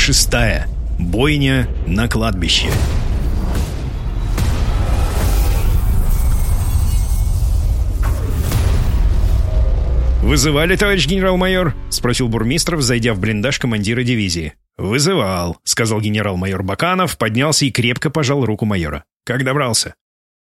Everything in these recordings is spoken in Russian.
шестая. Бойня на кладбище. «Вызывали, товарищ генерал-майор?» — спросил Бурмистров, зайдя в блиндаж командира дивизии. «Вызывал», — сказал генерал-майор Баканов, поднялся и крепко пожал руку майора. «Как добрался?»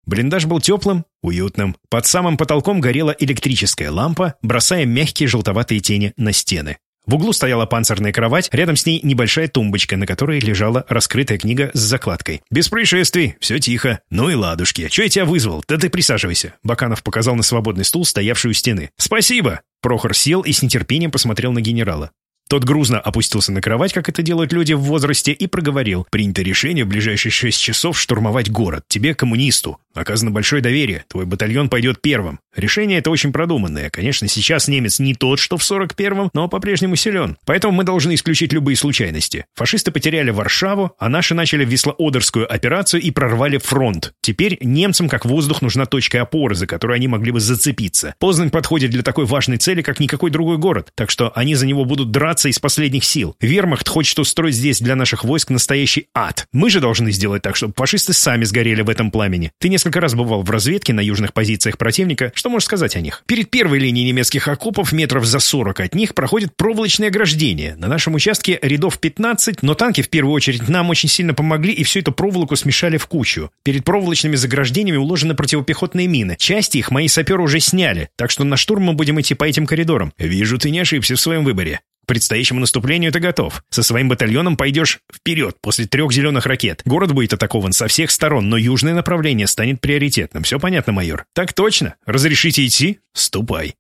Блиндаж был теплым, уютным. Под самым потолком горела электрическая лампа, бросая мягкие желтоватые тени на стены. В углу стояла панцирная кровать, рядом с ней небольшая тумбочка, на которой лежала раскрытая книга с закладкой. «Без происшествий, все тихо. Ну и ладушки. Че я тебя вызвал? Да ты присаживайся». Баканов показал на свободный стул, стоявший у стены. «Спасибо!» Прохор сел и с нетерпением посмотрел на генерала. Тот грузно опустился на кровать, как это делают люди в возрасте, и проговорил. «Принято решение в ближайшие шесть часов штурмовать город. Тебе, коммунисту. Оказано большое доверие. Твой батальон пойдет первым. Решение это очень продуманное. Конечно, сейчас немец не тот, что в 41-м, но по-прежнему силен. Поэтому мы должны исключить любые случайности. Фашисты потеряли Варшаву, а наши начали Висло-Одерскую операцию и прорвали фронт. Теперь немцам как воздух нужна точка опоры, за которую они могли бы зацепиться. Познань подходит для такой важной цели, как никакой другой город. Так что они за него будут драться из последних сил. Вермахт хочет устроить здесь для наших войск настоящий ад. Мы же должны сделать так, чтобы фашисты сами сгорели в этом пламени. Ты Несколько раз бывал в разведке на южных позициях противника. Что можешь сказать о них? Перед первой линией немецких окопов, метров за 40 от них, проходит проволочное ограждение. На нашем участке рядов 15, но танки, в первую очередь, нам очень сильно помогли и всю эту проволоку смешали в кучу. Перед проволочными заграждениями уложены противопехотные мины. Части их мои саперы уже сняли, так что на штурм мы будем идти по этим коридорам. Вижу, ты не ошибся в своем выборе. Предстоящему наступлению ты готов. Со своим батальоном пойдешь вперед после трех зеленых ракет. Город будет атакован со всех сторон, но южное направление станет приоритетным. Все понятно, майор? Так точно. Разрешите идти? Ступай.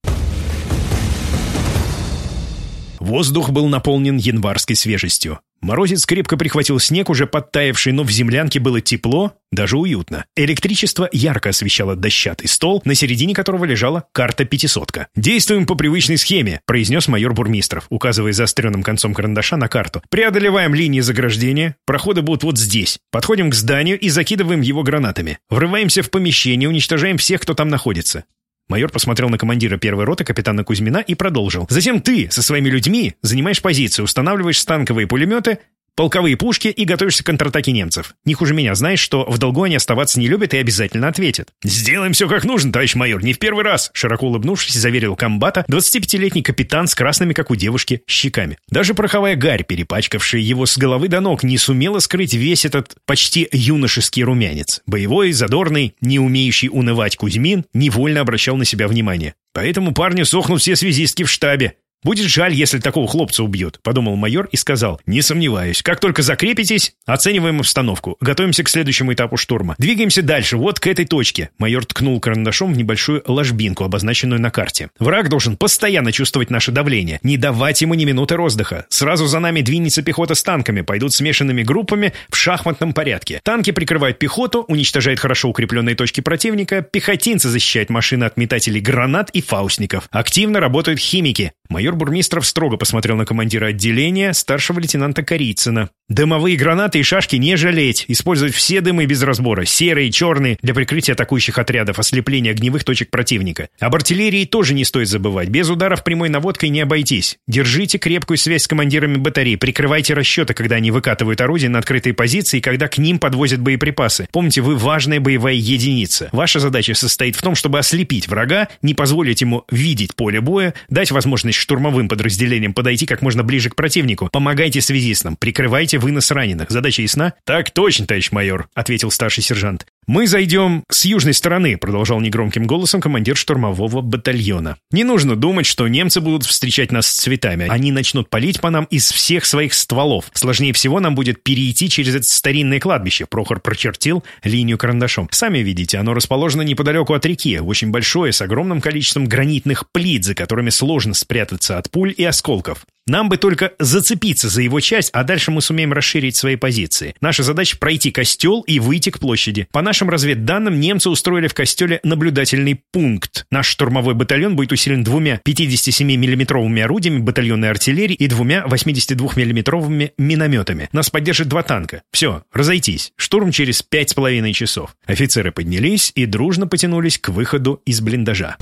Воздух был наполнен январской свежестью. Морозец крепко прихватил снег, уже подтаявший, но в землянке было тепло, даже уютно. Электричество ярко освещало дощатый стол, на середине которого лежала карта пятисотка. «Действуем по привычной схеме», — произнес майор Бурмистров, указывая заостренным концом карандаша на карту. «Преодолеваем линии заграждения, проходы будут вот здесь. Подходим к зданию и закидываем его гранатами. Врываемся в помещение, уничтожаем всех, кто там находится. Майор посмотрел на командира первой роты, капитана Кузьмина, и продолжил. «Затем ты со своими людьми занимаешь позицию, устанавливаешь станковые пулеметы, полковые пушки и готовишься к контратаке немцев. Не хуже меня, знаешь, что в долгу они оставаться не любят и обязательно ответят. «Сделаем все как нужно, товарищ майор, не в первый раз!» Широко улыбнувшись, заверил комбата 25-летний капитан с красными, как у девушки, щеками. Даже пороховая гарь, перепачкавшая его с головы до ног, не сумела скрыть весь этот почти юношеский румянец. Боевой, задорный, не умеющий унывать Кузьмин невольно обращал на себя внимание. Поэтому парню сохнут все связистки в штабе. «Будет жаль, если такого хлопца убьют», — подумал майор и сказал. «Не сомневаюсь. Как только закрепитесь, оцениваем обстановку. Готовимся к следующему этапу штурма. Двигаемся дальше, вот к этой точке». Майор ткнул карандашом в небольшую ложбинку, обозначенную на карте. «Враг должен постоянно чувствовать наше давление, не давать ему ни минуты роздыха. Сразу за нами двинется пехота с танками, пойдут смешанными группами в шахматном порядке. Танки прикрывают пехоту, уничтожают хорошо укрепленные точки противника, пехотинцы защищают машины от метателей гранат и фаустников. Активно работают химики. Майор Бурмистров строго посмотрел на командира отделения, старшего лейтенанта Корицына. «Дымовые гранаты и шашки не жалеть. Использовать все дымы без разбора. Серые, черные, для прикрытия атакующих отрядов, ослепления огневых точек противника. Об артиллерии тоже не стоит забывать. Без ударов прямой наводкой не обойтись. Держите крепкую связь с командирами батарей. Прикрывайте расчеты, когда они выкатывают орудия на открытые позиции и когда к ним подвозят боеприпасы. Помните, вы важная боевая единица. Ваша задача состоит в том, чтобы ослепить врага, не позволить ему видеть поле боя, дать возможность штурмовым подразделениям подойти как можно ближе к противнику. Помогайте связистам, прикрывайте вынос раненых. Задача ясна? Так точно, товарищ майор, ответил старший сержант. «Мы зайдем с южной стороны», — продолжал негромким голосом командир штурмового батальона. «Не нужно думать, что немцы будут встречать нас с цветами. Они начнут палить по нам из всех своих стволов. Сложнее всего нам будет перейти через это старинное кладбище». Прохор прочертил линию карандашом. «Сами видите, оно расположено неподалеку от реки, очень большое, с огромным количеством гранитных плит, за которыми сложно спрятаться от пуль и осколков. Нам бы только зацепиться за его часть, а дальше мы сумеем расширить свои позиции. Наша задача пройти костел и выйти к площади. По нашим разведданным, немцы устроили в костеле наблюдательный пункт. Наш штурмовой батальон будет усилен двумя 57 миллиметровыми орудиями батальонной артиллерии и двумя 82 миллиметровыми минометами. Нас поддержит два танка. Все, разойтись. Штурм через пять с половиной часов. Офицеры поднялись и дружно потянулись к выходу из блиндажа.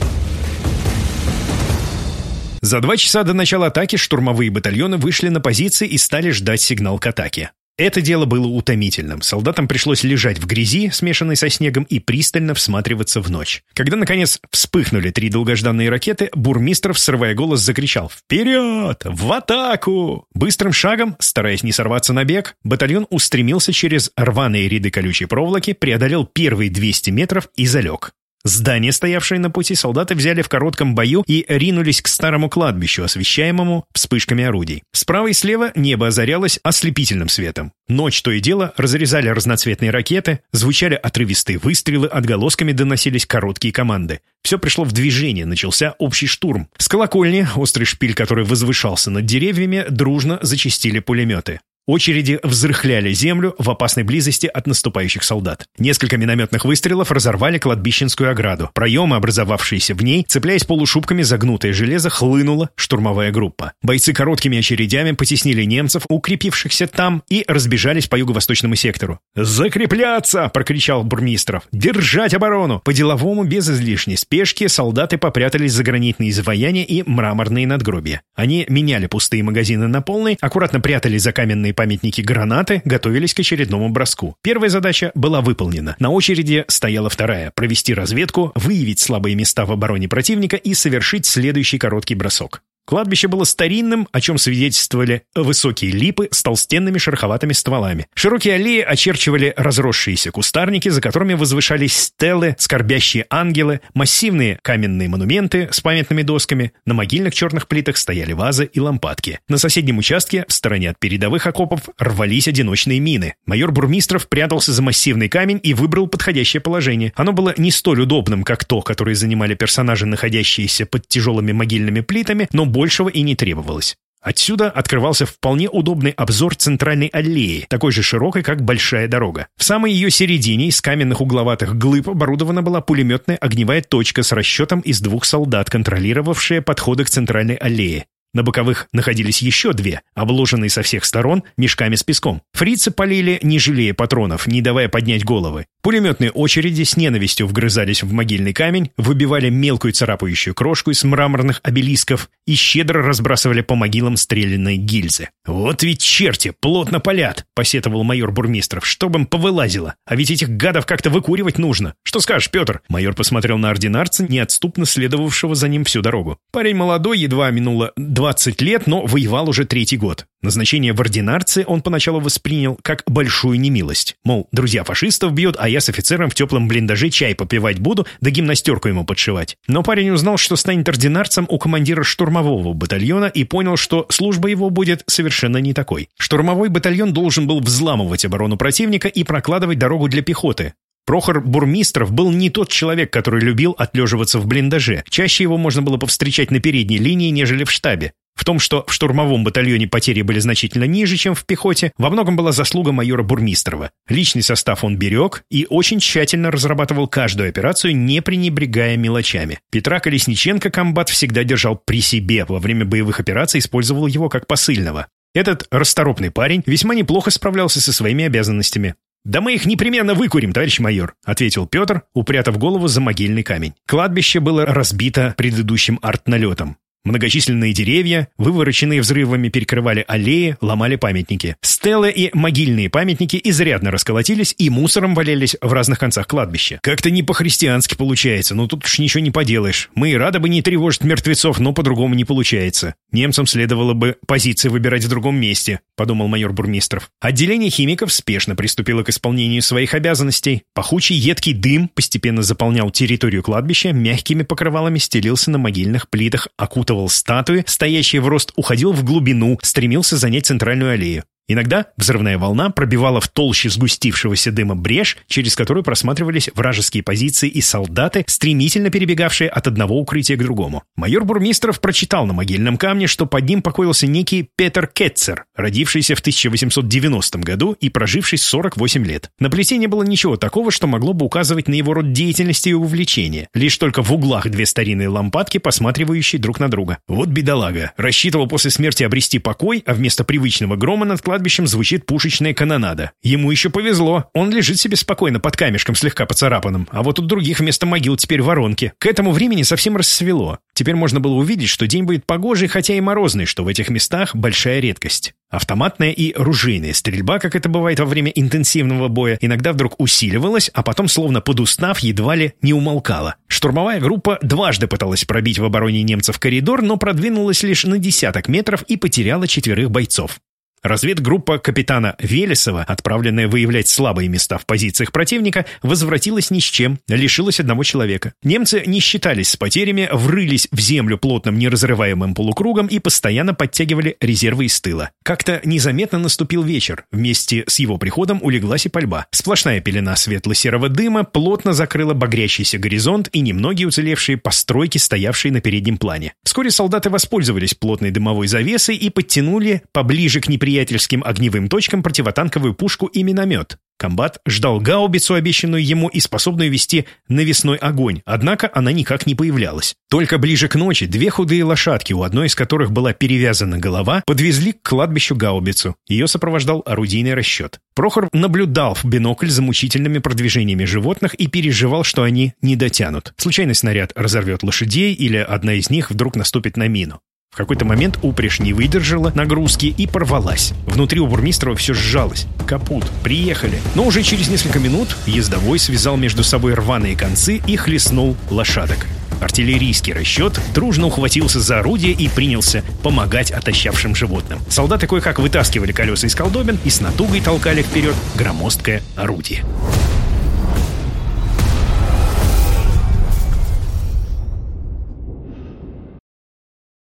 За два часа до начала атаки штурмовые батальоны вышли на позиции и стали ждать сигнал к атаке. Это дело было утомительным. Солдатам пришлось лежать в грязи, смешанной со снегом, и пристально всматриваться в ночь. Когда, наконец, вспыхнули три долгожданные ракеты, Бурмистров, срывая голос, закричал «Вперед! В атаку!» Быстрым шагом, стараясь не сорваться на бег, батальон устремился через рваные ряды колючей проволоки, преодолел первые 200 метров и залег. Здание, стоявшее на пути, солдаты взяли в коротком бою и ринулись к старому кладбищу, освещаемому вспышками орудий. Справа и слева небо озарялось ослепительным светом. Ночь то и дело разрезали разноцветные ракеты, звучали отрывистые выстрелы, отголосками доносились короткие команды. Все пришло в движение, начался общий штурм. С колокольни, острый шпиль, который возвышался над деревьями, дружно зачистили пулеметы. Очереди взрыхляли землю в опасной близости от наступающих солдат. Несколько минометных выстрелов разорвали кладбищенскую ограду. Проемы, образовавшиеся в ней, цепляясь полушубками загнутое железо, хлынула штурмовая группа. Бойцы короткими очередями потеснили немцев, укрепившихся там, и разбежались по юго-восточному сектору. «Закрепляться!» — прокричал Бурмистров. «Держать оборону!» По-деловому, без излишней спешки, солдаты попрятались за гранитные изваяния и мраморные надгробия. Они меняли пустые магазины на полные, аккуратно прятали за каменные памятники гранаты готовились к очередному броску. Первая задача была выполнена. На очереди стояла вторая – провести разведку, выявить слабые места в обороне противника и совершить следующий короткий бросок. Кладбище было старинным, о чем свидетельствовали высокие липы с толстенными шероховатыми стволами. Широкие аллеи очерчивали разросшиеся кустарники, за которыми возвышались стелы, скорбящие ангелы, массивные каменные монументы с памятными досками. На могильных черных плитах стояли вазы и лампадки. На соседнем участке, в стороне от передовых окопов, рвались одиночные мины. Майор Бурмистров прятался за массивный камень и выбрал подходящее положение. Оно было не столь удобным, как то, которое занимали персонажи, находящиеся под тяжелыми могильными плитами, но большего и не требовалось. Отсюда открывался вполне удобный обзор центральной аллеи, такой же широкой, как большая дорога. В самой ее середине из каменных угловатых глыб оборудована была пулеметная огневая точка с расчетом из двух солдат, контролировавшая подходы к центральной аллее. На боковых находились еще две, обложенные со всех сторон мешками с песком. Фрицы полили, не жалея патронов, не давая поднять головы. Пулеметные очереди с ненавистью вгрызались в могильный камень, выбивали мелкую царапающую крошку из мраморных обелисков и щедро разбрасывали по могилам стрелянные гильзы. «Вот ведь черти, плотно полят!» — посетовал майор Бурмистров, «чтоб им повылазило. А ведь этих гадов как-то выкуривать нужно. Что скажешь, Петр?» Майор посмотрел на ординарца, неотступно следовавшего за ним всю дорогу. Парень молодой, едва минуло два 20 лет, но воевал уже третий год. Назначение в ординарце он поначалу воспринял как большую немилость. Мол, друзья фашистов бьют, а я с офицером в теплом блиндаже чай попивать буду, да гимнастерку ему подшивать. Но парень узнал, что станет ординарцем у командира штурмового батальона и понял, что служба его будет совершенно не такой. Штурмовой батальон должен был взламывать оборону противника и прокладывать дорогу для пехоты. Прохор Бурмистров был не тот человек, который любил отлеживаться в блиндаже. Чаще его можно было повстречать на передней линии, нежели в штабе. В том, что в штурмовом батальоне потери были значительно ниже, чем в пехоте, во многом была заслуга майора Бурмистрова. Личный состав он берег и очень тщательно разрабатывал каждую операцию, не пренебрегая мелочами. Петра Колесниченко комбат всегда держал при себе, во время боевых операций использовал его как посыльного. Этот расторопный парень весьма неплохо справлялся со своими обязанностями. «Да мы их непременно выкурим, товарищ майор», — ответил Петр, упрятав голову за могильный камень. Кладбище было разбито предыдущим артналетом. Многочисленные деревья, вывороченные взрывами, перекрывали аллеи, ломали памятники. Стелы и могильные памятники изрядно расколотились и мусором валялись в разных концах кладбища. Как-то не по-христиански получается, но тут уж ничего не поделаешь. Мы и рады бы не тревожить мертвецов, но по-другому не получается. Немцам следовало бы позиции выбирать в другом месте, подумал майор Бурмистров. Отделение химиков спешно приступило к исполнению своих обязанностей. Пахучий едкий дым постепенно заполнял территорию кладбища, мягкими покрывалами стелился на могильных плитах, окутывал охватывал статуи, стоящие в рост, уходил в глубину, стремился занять центральную аллею. Иногда взрывная волна пробивала в толще сгустившегося дыма брешь, через которую просматривались вражеские позиции и солдаты, стремительно перебегавшие от одного укрытия к другому. Майор Бурмистров прочитал на могильном камне, что под ним покоился некий Петер Кетцер, родившийся в 1890 году и проживший 48 лет. На плите не было ничего такого, что могло бы указывать на его род деятельности и увлечения. Лишь только в углах две старинные лампадки, посматривающие друг на друга. Вот бедолага. Рассчитывал после смерти обрести покой, а вместо привычного грома над кладбищем звучит пушечная канонада. Ему еще повезло. Он лежит себе спокойно под камешком, слегка поцарапанным. А вот у других вместо могил теперь воронки. К этому времени совсем рассвело. Теперь можно было увидеть, что день будет погожий, хотя и морозный, что в этих местах большая редкость. Автоматная и ружейная стрельба, как это бывает во время интенсивного боя, иногда вдруг усиливалась, а потом, словно подустав, едва ли не умолкала. Штурмовая группа дважды пыталась пробить в обороне немцев коридор, но продвинулась лишь на десяток метров и потеряла четверых бойцов. Разведгруппа капитана Велесова, отправленная выявлять слабые места в позициях противника, возвратилась ни с чем, лишилась одного человека. Немцы не считались с потерями, врылись в землю плотным неразрываемым полукругом и постоянно подтягивали резервы из тыла. Как-то незаметно наступил вечер. Вместе с его приходом улеглась и пальба. Сплошная пелена светло-серого дыма плотно закрыла багрящийся горизонт и немногие уцелевшие постройки, стоявшие на переднем плане. Вскоре солдаты воспользовались плотной дымовой завесой и подтянули поближе к неприятелю неприятельским огневым точкам противотанковую пушку и миномет. Комбат ждал гаубицу, обещанную ему и способную вести навесной огонь, однако она никак не появлялась. Только ближе к ночи две худые лошадки, у одной из которых была перевязана голова, подвезли к кладбищу гаубицу. Ее сопровождал орудийный расчет. Прохор наблюдал в бинокль за мучительными продвижениями животных и переживал, что они не дотянут. Случайный снаряд разорвет лошадей или одна из них вдруг наступит на мину. В какой-то момент упряжь не выдержала нагрузки и порвалась. Внутри у Бурмистрова все сжалось. Капут. Приехали. Но уже через несколько минут ездовой связал между собой рваные концы и хлестнул лошадок. Артиллерийский расчет дружно ухватился за орудие и принялся помогать отощавшим животным. Солдаты кое-как вытаскивали колеса из колдобин и с натугой толкали вперед громоздкое орудие.